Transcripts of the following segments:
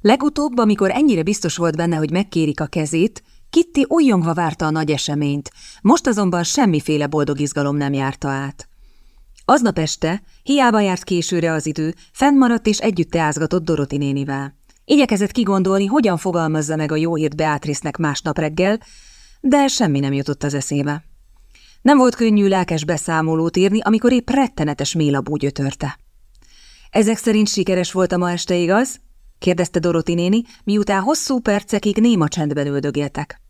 Legutóbb, amikor ennyire biztos volt benne, hogy megkérik a kezét, Kitty újjongva várta a nagy eseményt, most azonban semmiféle boldog izgalom nem járta át. Aznap este, hiába járt későre az idő, fennmaradt és együtt teázgatott Doroti nénivel. Igyekezett kigondolni, hogyan fogalmazza meg a jó hírt Beatrice-nek másnap reggel, de semmi nem jutott az eszébe. Nem volt könnyű lelkes beszámolót írni, amikor épp rettenetes mélabú gyötörte. Ezek szerint sikeres volt a ma este, igaz? Kérdezte Doroti néni, miután hosszú percekig néma csendben üldögéltek.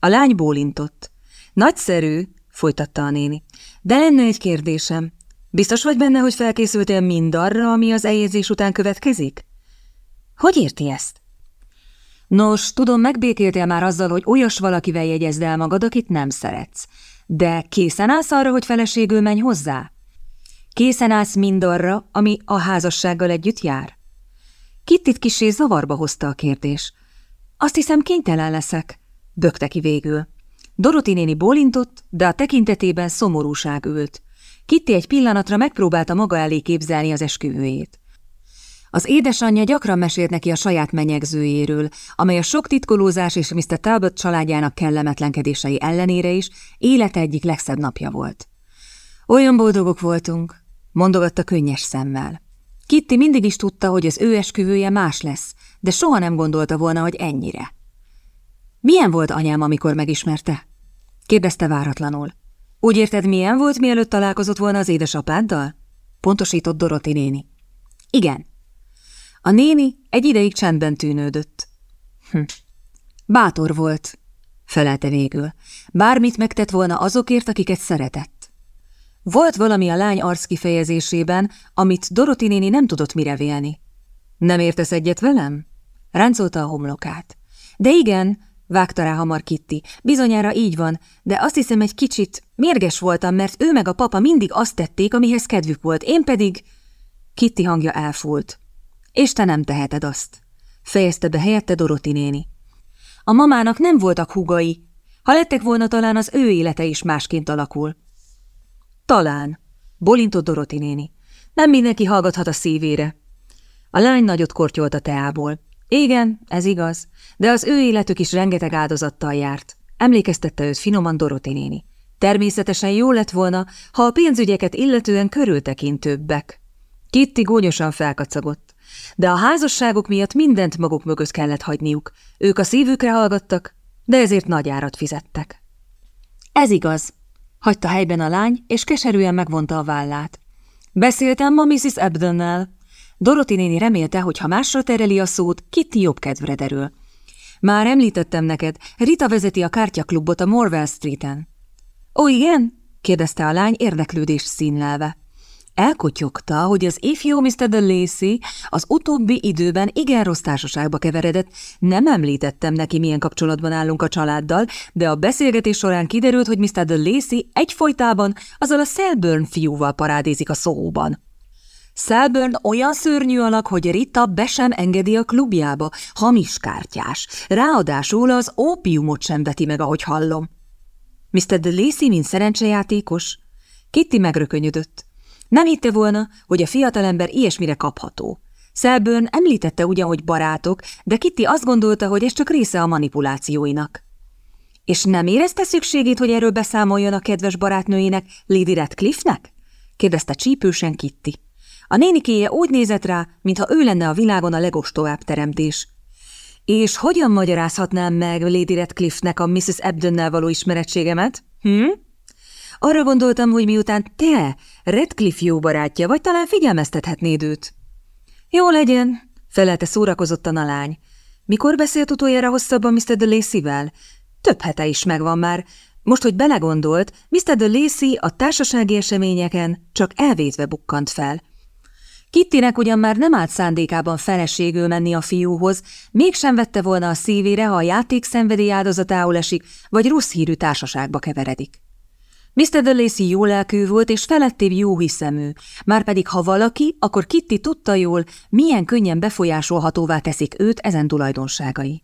A lány bólintott. Nagyszerű, folytatta a néni. De lenne egy kérdésem. Biztos vagy benne, hogy felkészültél mindarra, ami az eljegyzés után következik? Hogy érti ezt? Nos, tudom, megbékéltél már azzal, hogy olyas valakivel jegyezd el magad, akit nem szeretsz. De készen állsz arra, hogy feleségül menj hozzá? Készen állsz mindarra, ami a házassággal együtt jár? Kittit kisé zavarba hozta a kérdés. Azt hiszem, kénytelen leszek, bökte ki végül. Doroti néni bólintott, de a tekintetében szomorúság ült. Kitti egy pillanatra megpróbálta maga elé képzelni az esküvőjét. Az édesanyja gyakran mesélt neki a saját menyegzőjéről, amely a sok titkolózás és Mr. Talbot családjának kellemetlenkedései ellenére is élete egyik legszebb napja volt. Olyan boldogok voltunk, mondogatta könnyes szemmel. Kitty mindig is tudta, hogy az ő esküvője más lesz, de soha nem gondolta volna, hogy ennyire. Milyen volt anyám, amikor megismerte? kérdezte váratlanul. Úgy érted, milyen volt, mielőtt találkozott volna az édesapáddal? Pontosított Doroti néni. Igen. A néni egy ideig csendben tűnődött. Hm. Bátor volt, felelte végül. Bármit megtett volna azokért, akiket szeretett. Volt valami a lány arc kifejezésében, amit Doroti néni nem tudott mire vélni. Nem értesz egyet velem? Ráncolta a homlokát. De igen, Vágta rá hamar Kitty. Bizonyára így van, de azt hiszem egy kicsit mérges voltam, mert ő meg a papa mindig azt tették, amihez kedvük volt, én pedig... Kitty hangja elfúlt. És te nem teheted azt. Fejezte be helyette Doroti néni. A mamának nem voltak húgai. Ha lettek volna, talán az ő élete is másként alakul. Talán, bolintott Doroti néni. Nem mindenki hallgathat a szívére. A lány nagyot kortyolt a teából. Igen, ez igaz, de az ő életük is rengeteg áldozattal járt. Emlékeztette őt finoman Doroti néni. Természetesen jó lett volna, ha a pénzügyeket illetően körültekintőbbek. Kitty gúnyosan felkacagott. De a házasságok miatt mindent maguk mögött kellett hagyniuk. Ők a szívükre hallgattak, de ezért nagy árat fizettek. Ez igaz, hagyta helyben a lány, és keserűen megvonta a vállát. Beszéltem ma Mrs. Ebdennel, Doroti néni remélte, hogy ha másra tereli a szót, Kitty jobb kedvre derül. Már említettem neked, Rita vezeti a kártyaklubot a Morwell Street-en. Ó, igen? kérdezte a lány érdeklődés színlelve. Elkotyogta, hogy az ifjú Mr. de Lacy az utóbbi időben igen rossz társaságba keveredett. Nem említettem neki, milyen kapcsolatban állunk a családdal, de a beszélgetés során kiderült, hogy Mr. de Lacy egyfolytában azzal a Selburn fiúval parádézik a szóban. Selburn olyan szörnyű alak, hogy Rita be sem engedi a klubjába, hamis kártyás. Ráadásul az ópiumot sem veti meg, ahogy hallom. Mr. de Lacy, mint szerencsejátékos? Kitty megrökönyödött. Nem hitte volna, hogy a fiatalember ilyesmire kapható. Selburn említette ugyan, hogy barátok, de Kitty azt gondolta, hogy ez csak része a manipulációinak. És nem érezte szükségét, hogy erről beszámoljon a kedves barátnőjének, Lady Radcliffe-nek? kérdezte csípősen Kitty. A nénikéje úgy nézett rá, mintha ő lenne a világon a legostobább teremtés. És hogyan magyarázhatnám meg Lady Radcliffe-nek a Mrs. Ebdennel való ismerettségemet? Hm? Arra gondoltam, hogy miután te, Redcliffe jó barátja, vagy talán figyelmeztethetnéd őt. Jó legyen, felelte szórakozottan a lány. Mikor beszélt utoljára hosszabban Mr. de Lacy-vel? Több hete is megvan már. Most, hogy belegondolt, Mr. de Lacy a társasági eseményeken csak elvétve bukkant fel. Kittinek ugyan már nem állt szándékában feleségül menni a fiúhoz, mégsem vette volna a szívére, ha a játék szenvedély áldozatául esik, vagy rossz hírű társaságba keveredik. Mr. de Lacy jó lelkű volt, és felettébb jó hiszemű, márpedig ha valaki, akkor Kitty tudta jól, milyen könnyen befolyásolhatóvá teszik őt ezen tulajdonságai.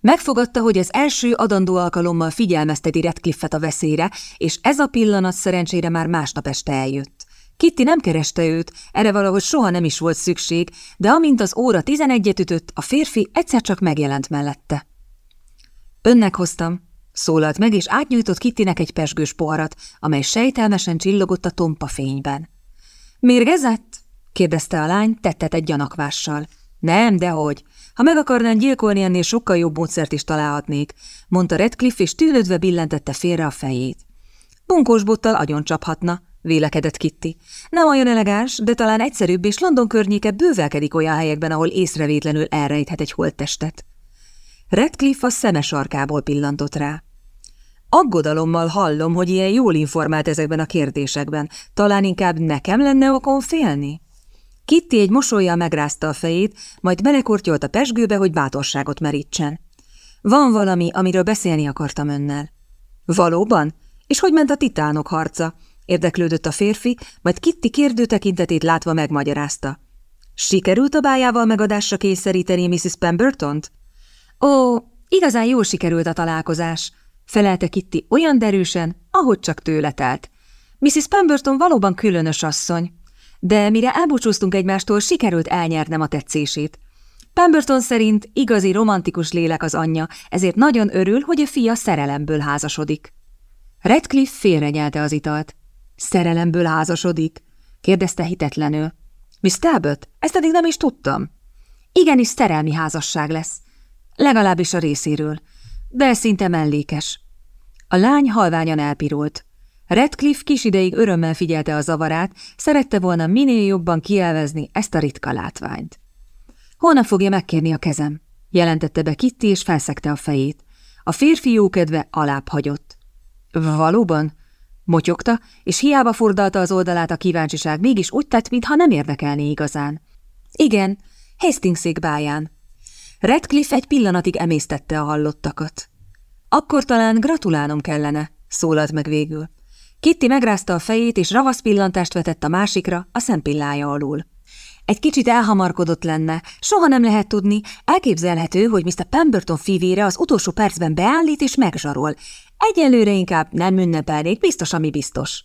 Megfogadta, hogy az első adandó alkalommal figyelmezteti Redcliffe-et a veszélyre, és ez a pillanat szerencsére már másnap este eljött. Kitty nem kereste őt, erre valahogy soha nem is volt szükség, de amint az óra tizenegyet ütött, a férfi egyszer csak megjelent mellette. Önnek hoztam, szólalt meg, és átnyújtott Kittinek egy pesgős poharat, amely sejtelmesen csillogott a tompa fényben. Mérgezett? kérdezte a lány, tettet egy gyanakvással. Nem, dehogy. Ha meg akarnán gyilkolni, ennél sokkal jobb módszert is találhatnék, mondta Redcliffe, és tűnődve billentette félre a fejét. Bunkós bottal agyon csaphatna, vélekedett Kitty. Nem olyan elegáns, de talán egyszerűbb, és London környéke bővelkedik olyan helyekben, ahol észrevétlenül elrejthet egy holttestet. Redcliffe a szeme sarkából pillantott rá. Aggodalommal hallom, hogy ilyen jól informált ezekben a kérdésekben. Talán inkább nekem lenne okon félni? Kitty egy mosolya megrázta a fejét, majd belekortyolt a pesgőbe, hogy bátorságot merítsen. Van valami, amiről beszélni akartam önnel. Valóban? És hogy ment a titánok harca? Érdeklődött a férfi, majd Kitty kérdő tekintetét látva megmagyarázta. Sikerült a bájával megadásra kényszeríteni Mrs. Pembertont? Ó, igazán jól sikerült a találkozás, felelte Kitty olyan derűsen, ahogy csak tőle telt. Mrs. Pemberton valóban különös asszony, de mire elbúcsúztunk egymástól, sikerült elnyernem a tetszését. Pemberton szerint igazi romantikus lélek az anyja, ezért nagyon örül, hogy a fia szerelemből házasodik. Redcliffe félrenyelte az italt. Szerelemből házasodik? kérdezte hitetlenül. Miss Talbot, ezt eddig nem is tudtam. Igenis szerelmi házasság lesz. Legalábbis a részéről, de szinte mellékes. A lány halványan elpirult. Redcliffe kis ideig örömmel figyelte a zavarát, szerette volna minél jobban kielvezni ezt a ritka látványt. Holnap fogja megkérni a kezem, jelentette be Kitty, és felszegte a fejét. A férfi jókedve alább hagyott. Valóban? Motyogta, és hiába fordalta az oldalát a kíváncsiság, mégis úgy tett, mintha nem érdekelné igazán. Igen, Hastingszék báján. Redcliffe egy pillanatig emésztette a hallottakat. Akkor talán gratulálnom kellene, szólalt meg végül. Kitty megrázta a fejét, és ravasz pillantást vetett a másikra, a szempillája alul. Egy kicsit elhamarkodott lenne, soha nem lehet tudni, elképzelhető, hogy Mr. Pemberton fivére az utolsó percben beállít és megzsarol. Egyelőre inkább nem ünnepelnék, biztos, ami biztos.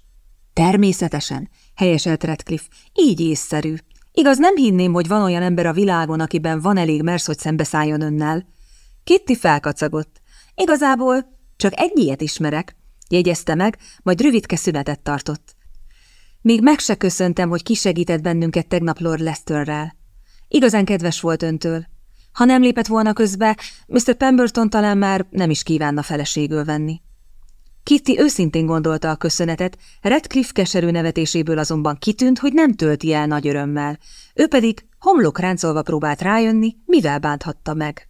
Természetesen, helyeselt Redcliffe, így észszerű. Igaz, nem hinném, hogy van olyan ember a világon, akiben van elég mersz, hogy szembeszálljon önnel. Kitty felkacagott. Igazából csak egy ilyet ismerek, jegyezte meg, majd rövidke szünetet tartott. Még meg se köszöntem, hogy kisegített bennünket tegnap Lord Lesterrel. Igazán kedves volt öntől. Ha nem lépett volna közbe, Mr. Pemberton talán már nem is kívánna feleségül venni. Kitty őszintén gondolta a köszönetet, Redcliffe keserű nevetéséből azonban kitűnt, hogy nem tölti el nagy örömmel. Ő pedig homlok ráncolva próbált rájönni, mivel bánthatta meg.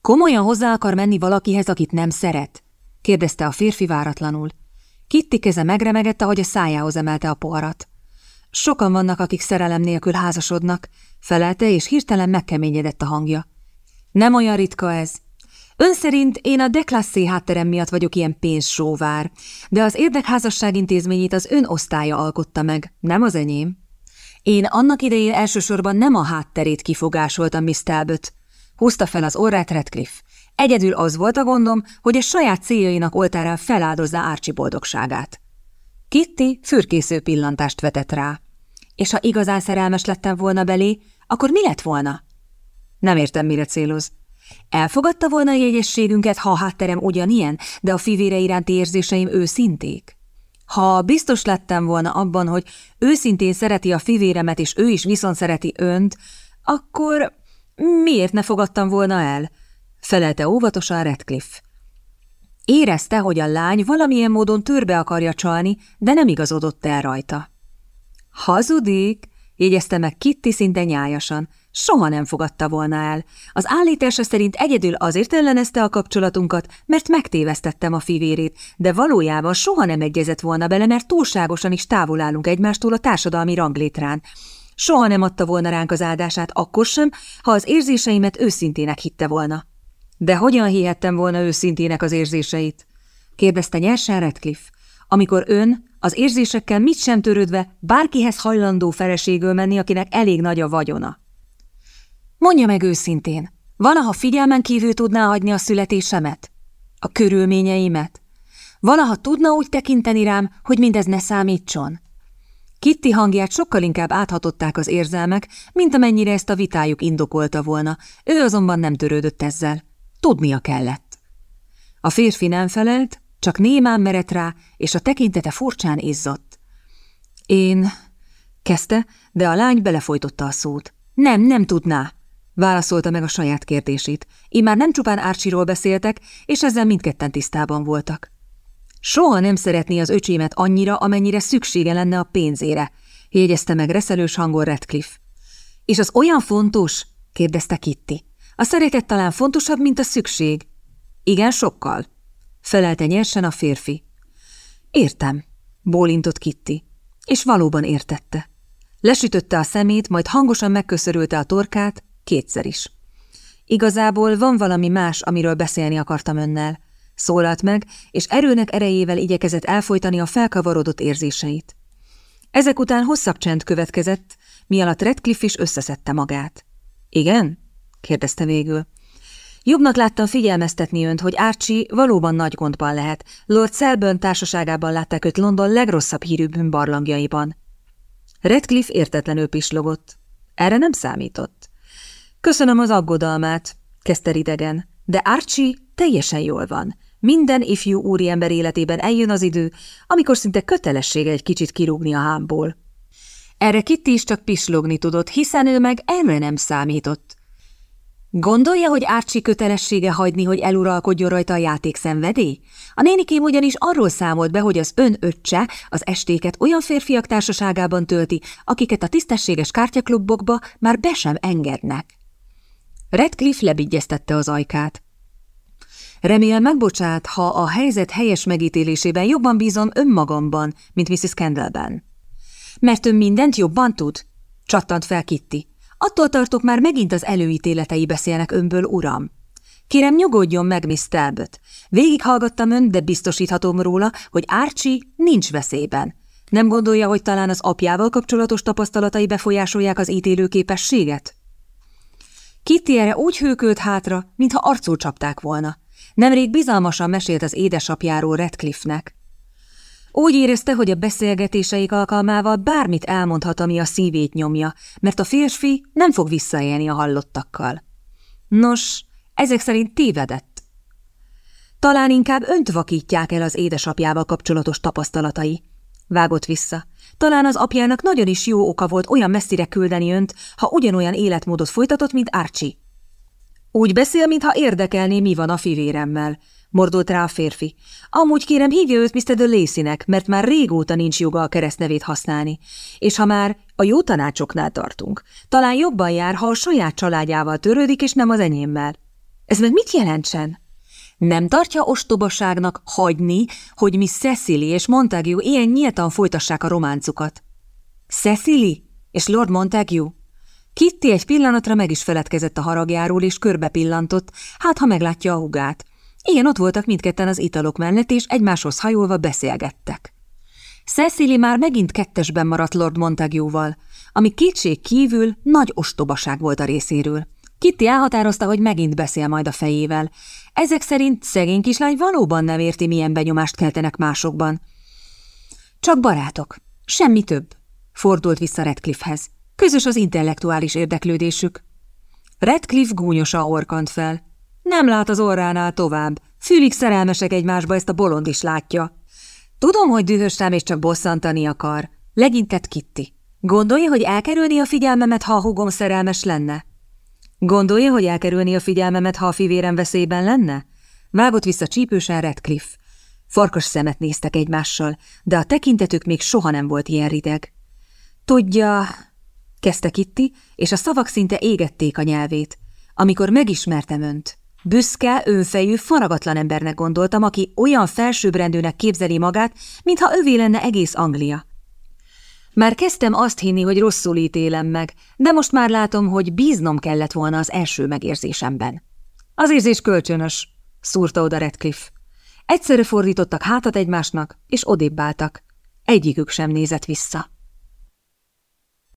Komolyan hozzá akar menni valakihez, akit nem szeret? kérdezte a férfi váratlanul. Kitty keze megremegett, ahogy a szájához emelte a poharat. Sokan vannak, akik szerelem nélkül házasodnak, felelte, és hirtelen megkeményedett a hangja. Nem olyan ritka ez. Ön szerint én a deklasszé hátterem miatt vagyok ilyen pénzsóvár, de az érdekházasság intézményét az ön osztálya alkotta meg, nem az enyém. Én annak idején elsősorban nem a hátterét kifogásoltam, Miss Talbot. Húzta fel az orrát Redcliffe. Egyedül az volt a gondom, hogy a saját céljainak oltárán feláldozza Árcsi boldogságát. Kitty fürkésző pillantást vetett rá. És ha igazán szerelmes lettem volna belé, akkor mi lett volna? Nem értem, mire céloz. Elfogadta volna a jegyességünket, ha a hátterem ugyanilyen, de a fivére iránti érzéseim őszinték? Ha biztos lettem volna abban, hogy őszintén szereti a fivéremet, és ő is viszont szereti önt, akkor miért ne fogadtam volna el? felelte óvatosan Redcliffe. Érezte, hogy a lány valamilyen módon törbe akarja csalni, de nem igazodott el rajta. Hazudik, jegyezte meg Kitty szinte nyájasan. Soha nem fogadta volna el. Az állítása szerint egyedül azért ellenezte a kapcsolatunkat, mert megtévesztettem a fivérét, de valójában soha nem egyezett volna bele, mert túlságosan is távol állunk egymástól a társadalmi ranglétrán. Soha nem adta volna ránk az áldását, akkor sem, ha az érzéseimet őszintének hitte volna. De hogyan hihettem volna őszintének az érzéseit? kérdezte nyersen Redcliffe. Amikor ön, az érzésekkel mit sem törődve, bárkihez hajlandó feleségül menni, akinek elég nagy a vagyona. Mondja meg őszintén, valaha figyelmen kívül tudná hagyni a születésemet? A körülményeimet? Valaha tudna úgy tekinteni rám, hogy mindez ne számítson? Kitty hangját sokkal inkább áthatották az érzelmek, mint amennyire ezt a vitájuk indokolta volna, ő azonban nem törődött ezzel. Tudnia kellett. A férfi nem felelt, csak némán merett rá, és a tekintete furcsán izzott. Én... kezdte, de a lány belefolytotta a szót. Nem, nem tudná, válaszolta meg a saját kérdését. Immár nem csupán Árcsiról beszéltek, és ezzel mindketten tisztában voltak. Soha nem szeretné az öcsémet annyira, amennyire szüksége lenne a pénzére, jegyezte meg reszelős hangon Redcliffe. És az olyan fontos? kérdezte Kitty. A szeretet talán fontosabb, mint a szükség. Igen, sokkal, felelte nyersen a férfi. Értem, bólintott Kitty, és valóban értette. Lesütötte a szemét, majd hangosan megköszörülte a torkát, kétszer is. Igazából van valami más, amiről beszélni akartam önnel. Szólalt meg, és erőnek erejével igyekezett elfolytani a felkavarodott érzéseit. Ezek után hosszabb csend következett, mi alatt Redcliffe is összeszedte magát. Igen? kérdezte végül. Jobbnak láttam figyelmeztetni önt, hogy Archie valóban nagy gondban lehet. Lord Selburn társaságában látták őt London legrosszabb hírű bűnbarlangjaiban. Redcliffe értetlenül pislogott. Erre nem számított. Köszönöm az aggodalmát, kezdte ridegen, de Archie teljesen jól van. Minden ifjú úriember életében eljön az idő, amikor szinte kötelessége egy kicsit kirúgni a hámból. Erre Kitty is csak pislogni tudott, hiszen ő meg erre nem számított. Gondolja, hogy Árcsi kötelessége hagyni, hogy eluralkodjon rajta a játék szenvedély? A nénikém ugyanis arról számolt be, hogy az ön öccse az estéket olyan férfiak társaságában tölti, akiket a tisztességes kártyaklubokba már be sem engednek. Redcliffe lebigyeztette az ajkát. Remélem megbocsát, ha a helyzet helyes megítélésében jobban bízom önmagamban, mint Mrs. Kendallben. Mert ön mindent jobban tud? Csattant fel Kitty. Attól tartok, már megint az előítéletei beszélnek önből, uram. Kérem, nyugodjon meg, Miss Talbot. Végighallgattam ön, de biztosíthatom róla, hogy Archie nincs veszélyben. Nem gondolja, hogy talán az apjával kapcsolatos tapasztalatai befolyásolják az ítélőképességet? Kitty erre úgy hőkölt hátra, mintha arcul csapták volna. Nemrég bizalmasan mesélt az édesapjáról Redcliffe-nek. Úgy érezte, hogy a beszélgetéseik alkalmával bármit elmondhat, ami a szívét nyomja, mert a férfi nem fog visszaélni a hallottakkal. Nos, ezek szerint tévedett. Talán inkább önt vakítják el az édesapjával kapcsolatos tapasztalatai. Vágott vissza. Talán az apjának nagyon is jó oka volt olyan messzire küldeni önt, ha ugyanolyan életmódot folytatott, mint Archie. Úgy beszél, mintha érdekelné, mi van a fivéremmel, mordult rá a férfi. Amúgy kérem, hívja őt Mr. de Lacy-nek, mert már régóta nincs joga a keresztnevét használni. És ha már a jó tanácsoknál tartunk, talán jobban jár, ha a saját családjával törődik, és nem az enyémmel. Ez meg mit jelentsen? Nem tartja ostobaságnak hagyni, hogy mi Cecily és Montague ilyen nyíltan folytassák a románcukat? Cecily és Lord Montague? Kitty egy pillanatra meg is feledkezett a haragjáról, és körbe pillantott, hát ha meglátja a hugát. Ilyen ott voltak mindketten az italok mellett, és egymáshoz hajolva beszélgettek. Cecily már megint kettesben maradt Lord Montague-val, ami kétség kívül nagy ostobaság volt a részéről. Kitty elhatározta, hogy megint beszél majd a fejével. Ezek szerint szegény kislány valóban nem érti, milyen benyomást keltenek másokban. Csak barátok, semmi több, fordult vissza Redcliffehez. Közös az intellektuális érdeklődésük. Redcliffe gúnyosa orkant fel. Nem lát az orránál tovább. Fülig szerelmesek egymásba, ezt a bolond is látja. Tudom, hogy dühös rám és csak bosszantani akar. Legintett Kitty. Gondolja, hogy elkerülni a figyelmemet, ha a hugom szerelmes lenne? Gondolja, hogy elkerülni a figyelmemet, ha a fivérem veszélyben lenne? Vágott vissza csípősen Redcliffe. Farkas szemet néztek egymással, de a tekintetük még soha nem volt ilyen rideg. Tudja, kezdte Kitty, és a szavak szinte égették a nyelvét. Amikor megismertem önt, büszke, önfejű, faragatlan embernek gondoltam, aki olyan felsőbbrendűnek képzeli magát, mintha övé lenne egész Anglia. Már kezdtem azt hinni, hogy rosszul ítélem meg, de most már látom, hogy bíznom kellett volna az első megérzésemben. Az érzés kölcsönös, szúrta oda Redcliffe. Egyszerre fordítottak hátat egymásnak, és odébb álltak. Egyikük sem nézett vissza.